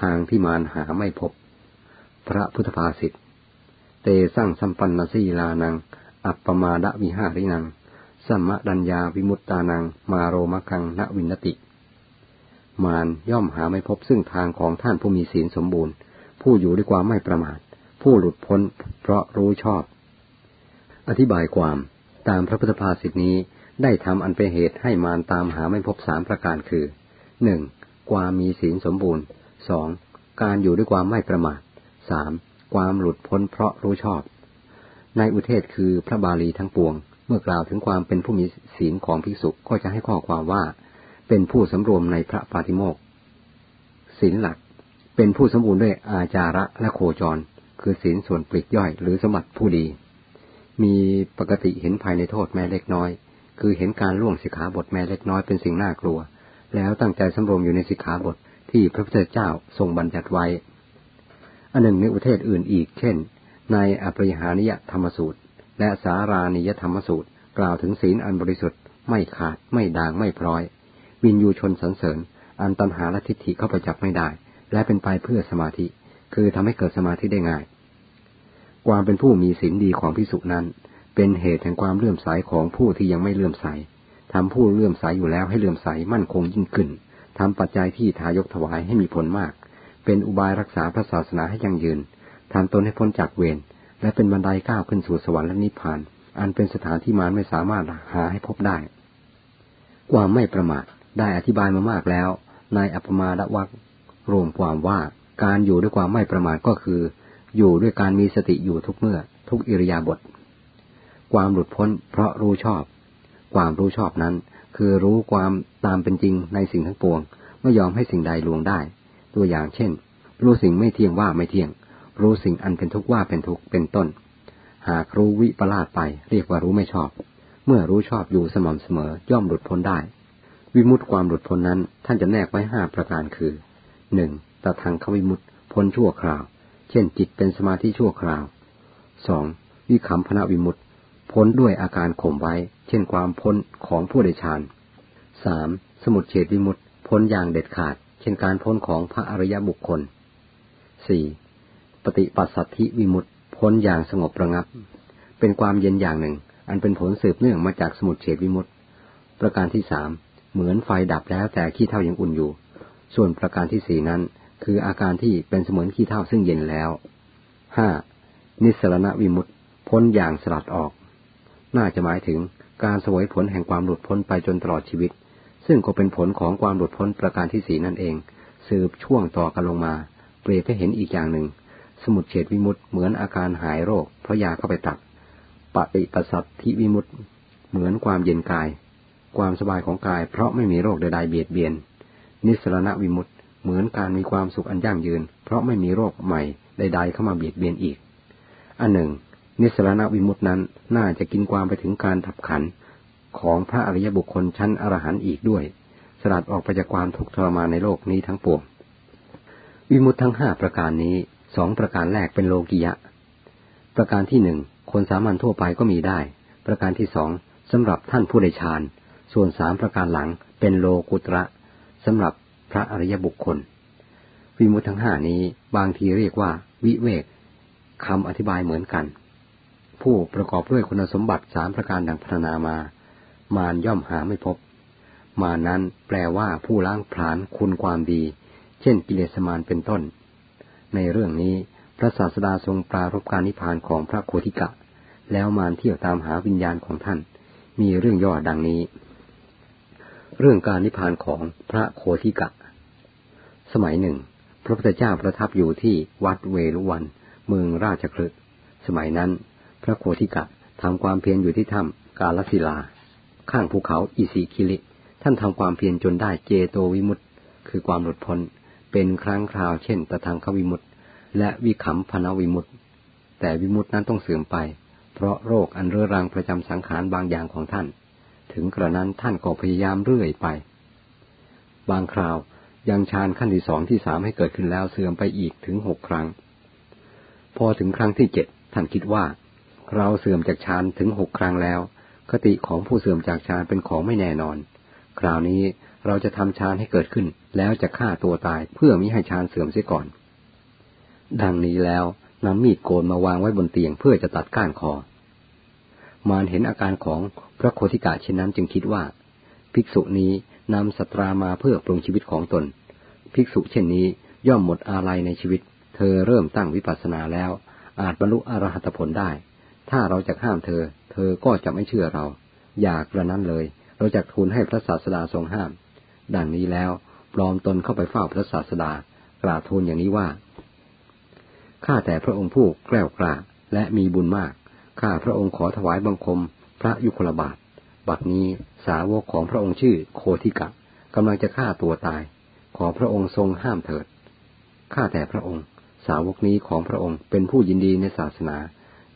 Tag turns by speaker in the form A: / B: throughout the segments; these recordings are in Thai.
A: ทางที่มารหาไม่พบ พระพุทธภาษิต เตสร้างสัมปันนสีลานัง อัปปมาดวิหารินัง สัมมดัญญาวิมุตตานัง มาโรมคังณวินติ มารย่อมหาไม่พบซึ่งทางของท่านผู้มีศีลสมบูรณ์ ผู้อยู่ด้วยความไม่ประมาท ผู้หลุดพ้นเพราะรู้ชอบ อธิบายความตามพระพุทธภาษิตนี้ได้ทำอันเป็นเหตุให้มารตามหาไม่พบสามประการคือหนึ่งความมีศีลสมบูรณ์ สองการอยู่ด้วยความไม่ประมาทสามความหลุดพ้นเพราะรู้ชอบ ในอุเทศคือพระบาลีทั้งปวง เมื่อกล่าวถึงความเป็นผู้มีศีลของภิกษุก็จะให้ข้อความว่า เป็นผู้สำรวมในพระปาติโมกศีลหลัก เป็นผู้สมบูรณ์ด้วยอาจาระและโคจร คือศีลส่วนปลีกย่อยหรือสมบัติผู้ดี มีปกติเห็นภายในโทษแม้เล็กน้อย คือเห็นการล่วงสิกขาบทแม้เล็กน้อยเป็นสิ่งน่ากลัว แล้วตั้งใจสำรวมอยู่ในสิกขาบท ที่พระพุทธเจ้าทรงบัญญัติไว้ อันหนึ่งในอุเทศอื่นอีก เช่น ในอภิหานิยธรรมสูตร และสารานิยธรรมสูตร กล่าวถึงศีลอันบริสุทธิ์ไม่ขาดไม่ด่างไม่พร้อย วินยูชนสรรเสริญ อันตัณหาและทิฏฐิเข้าไปจับไม่ได้ และเป็นไปเพื่อสมาธิ คือทำให้เกิดสมาธิได้ง่าย ความเป็นผู้มีศีลดีของพิสุนั้น เป็นเหตุแห่งความเลื่อมใสของผู้ที่ยังไม่เลื่อมใสทำผู้เลื่อมใสอยู่แล้วให้เลื่อมใสมั่นคงยิ่งขึ้น ทำปัจจัยที่ทายกถวายให้มีผลมาก เป็นอุบายรักษาพระศาสนาให้ยั่งยืนทำตนให้พ้นจากเวร และเป็นบันไดก้าวขึ้นสู่สวรรค์และนิพพาน อันเป็นสถานที่มารไม่สามารถหาให้พบได้ ความไม่ประมาทได้อธิบายมามากแล้ว ในอัปมาดวักรวมความว่าการอยู่ด้วยความไม่ประมาทก็คือ อยู่ด้วยการมีสติอยู่ทุกเมื่อ ทุกอิริยาบถความหลุดพ้นเพราะรู้ชอบ ความรู้ชอบนั้น คือรู้ความตามเป็นจริงในสิ่งทั้งปวง ไม่ยอมให้สิ่งใดลวงได้ ตัวอย่างเช่น รู้สิ่งไม่เที่ยงว่าไม่เที่ยง รู้สิ่งอันเป็นทุกข์ว่าเป็นทุกข์เป็นต้น หากรู้วิปลาสไปเรียกว่ารู้ไม่ชอบ เมื่อรู้ชอบอยู่สม่ำเสมอย่อมหลุดพ้นได้ วิมุตติความหลุดพ้นนั้น ท่านจะแนกไว้ห้าประการคือหนึ่งตทางขวิมุตติพ้นชั่วคราว เช่นจิตเป็นสมาธิชั่วคราวสองวิคัมพนาวิมุตติ พ้นด้วยอาการข่มไว้ เช่นความพ้นของผู้ได้ฌานสามสมุดเฉดวิมุตพ้นอย่างเด็ดขาด เช่นการพ้นของพระอริยบุคคลสี่ปฏิปัสสัทธิวิมุตพ้นอย่างสงบระงับ เป็นความเย็นอย่างหนึ่ง อันเป็นผลสืบเนื่องมาจากสมุดเฉดวิมุตประการที่สามเหมือนไฟดับแล้วแต่ขี้เท่ายังอุ่นอยู่ ส่วนประการที่สี่นั้น คืออาการที่เป็นเสมือนขี้เท่าซึ่งเย็นแล้วห้านิสรณวิมุตพ้นอย่างสลัดออก น่าจะหมายถึงการสวยผลแห่งความหลุดพ้นไปจนตลอดชีวิต ซึ่งก็เป็นผลของความหลุดพ้นประการที่สีนั่นเอง สืบช่วงต่อกันลงมา เปรียบให้เห็นอีกอย่างหนึ่ง สมุดเฉดวิมุตเหมือนอาการหายโรค เพราะยาเข้าไปตัดปฏิปสัตทิวิมุตเหมือนความเย็นกาย ความสบายของกายเพราะไม่มีโรคใดๆเบียดเบียน นิสรณวิมุตเหมือนการมีความสุขอันยั่งยืน เพราะไม่มีโรคใหม่ใดๆเข้ามาเบียดเบียนอีก อันหนึ่ง นิสรณวิมุตินั้นน่าจะกินความไปถึงการทับขันของพระอริยบุคคลชั้นอรหันต์อีกด้วย สลัดออกไปจากความทุกข์ทรมานในโลกนี้ทั้งปวง วิมุตทั้งห้าประการนี้สองประการแรกเป็นโลกิยะ ประการที่หนึ่งคนสามัญทั่วไปก็มีได้ ประการที่สองสำหรับท่านผู้ได้ฌาน ส่วนสามประการหลังเป็นโลกุตระสำหรับพระอริยบุคคล วิมุตทั้งห้านี้บางทีเรียกว่า วิเวกคำอธิบายเหมือนกัน ผู้ประกอบด้วยคุณสมบัติสามประการดังพรรณนามา มารย่อมหาไม่พบ มานั้นแปลว่าผู้ล้างผลาญคุณความดี เช่นกิเลสมารเป็นต้น ในเรื่องนี้พระศาสดาทรงปรารบการนิพพานของพระโคติกะ แล้วมารเที่ยวตามหาวิญญาณของท่าน มีเรื่องย่อดังนี้ เรื่องการนิพพานของพระโคติกะ สมัยหนึ่ง พระพุทธเจ้าประทับอยู่ที่วัดเวลุวัน เมืองราชคลึสมัยนั้น พระโคติกะทำความเพียรอยู่ที่ถ้ำกาลสิลา ข้างภูเขาอิสิคิลิท่านทำความเพียรจนได้เจโตวิมุตต์คือความหลุดพ้น เป็นครั้งคราวเช่นตะทางขวิมุตต์และวิขำพนวิมุตต์แต่วิมุตต์นั้นต้องเสื่อมไป เพราะโรคอันเรื้อรังประจำสังขารบางอย่างของท่าน ถึงกระนั้นท่านก็พยายามเรื่อยไป บางคราวยังฌานขั้นที่สองที่สามให้เกิดขึ้นแล้วเสื่อมไปอีกถึงหกครั้ง พอถึงครั้งที่เจ็ดท่านคิดว่า เราเสื่อมจากฌานถึงหกครั้งแล้ว คติของผู้เสื่อมจากฌานเป็นของไม่แน่นอน คราวนี้เราจะทำฌานให้เกิดขึ้น แล้วจะฆ่าตัวตายเพื่อมิให้ฌานเสื่อมเสียก่อน ดังนี้แล้วนำมีดโกนมาวางไว้บนเตียงเพื่อจะตัดก้านคอ มารเห็นอาการของพระโคติกะเช่นนั้นจึงคิดว่า ภิกษุนี้นำสตรามาเพื่อปรุงชีวิตของตน ภิกษุเช่นนี้ย่อมหมดอาลัยในชีวิต เธอเริ่มตั้งวิปัสสนาแล้ว อาจบรรลุอรหัตผลได้ ถ้าเราจะห้ามเธอ เธอก็จะไม่เชื่อเรา อยากกระนั้นเลย เราจะทูลให้พระศาสดาทรงห้าม ดังนี้แล้วปลอมตนเข้าไปเฝ้าพระศาสดากราบทูลอย่างนี้ว่า ข้าแต่พระองค์ผู้แกล้วกล้าและมีบุญมาก ข้าพระองค์ขอถวายบังคม พระยุคลบาท บัดนี้สาวกของพระองค์ชื่อโคทิกะกำลังจะฆ่าตัวตาย ขอพระองค์ทรงห้ามเถิด ข้าแต่พระองค์ สาวกนี้ของพระองค์เป็นผู้ยินดีในศาสนา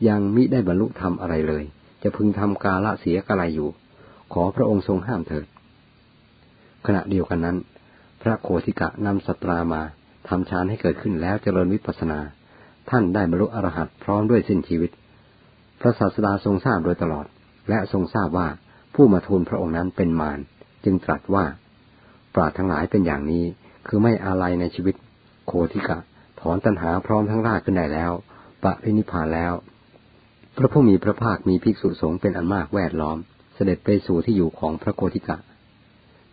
A: ยังมิได้บรรลุธรรมอะไรเลย จะพึงทำกาละเสียกะไรอยู่ ขอพระองค์ทรงห้ามเถิด ขณะเดียวกันนั้น พระโคติกะนำสตรามาทำฌานให้เกิดขึ้นแล้วเจริญวิปัสนา ท่านได้บรรลุอรหัตพร้อมด้วยสิ้นชีวิต พระศาสดาทรงทราบโดยตลอด และทรงทราบว่าผู้มาทูลพระองค์นั้นเป็นมารจึงตรัสว่า ปราดทั้งหลายเป็นอย่างนี้ คือไม่อาลัยในชีวิต โคติกะ ถอนตัณหาพร้อมทั้งรากขึ้นได้แล้วปะรินิพานแล้ว พระผู้มีพระภาคมีภิกษุสงฆ์เป็นอันมากแวดล้อม เสด็จไปสู่ที่อยู่ของพระโคติกะ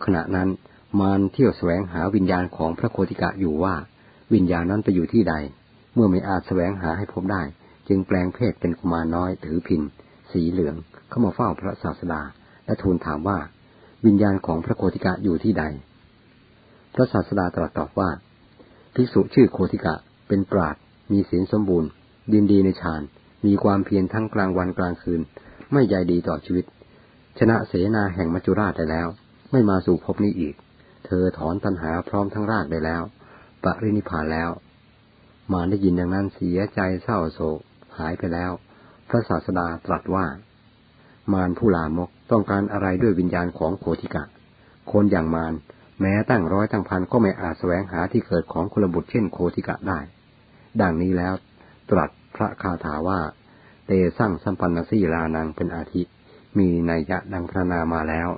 A: ขณะนั้นมารเที่ยวแสวงหาวิญญาณของพระโคติกะอยู่ว่า วิญญาณนั้นไปอยู่ที่ใด เมื่อไม่อาจแสวงหาให้พบได้ จึงแปลงเพศเป็นกุมารน้อยถือพินสีเหลืองเข้ามาเฝ้าพระศาสดา และทูลถามว่า วิญญาณของพระโคติกะอยู่ที่ใด พระศาสดาตรัสตอบว่าภิกษุชื่อโคติกะเป็นปราดมีศีลสมบูรณ์ ดินดีในฌาน มีความเพียรทั้งกลางวันกลางคืน ไม่ใยดีต่อชีวิต ชนะเสนาแห่งมัจจุราชได้แล้ว ไม่มาสู่ภพนี้อีก เธอถอนตัณหาพร้อมทั้งรากได้แล้ว ปรินิพานแล้ว มาได้ยินดังนั้นเสียใจเศร้าโศกหายไปแล้ว พระศาสดาตรัสว่า มารผู้ลามกต้องการอะไรด้วยวิญญาณของโคติกะ คนอย่างมารแม้ตั้งร้อยตั้งพันก็ไม่อาจแสวงหาที่เกิดของคุลบุตรเช่นโคติกะได้ ดังนี้แล้วตรัส พระคาถาว่า เตสั่งสัมปันนสีลานังเป็นอาทิ มีนัยยะดังพระนามาแล้ว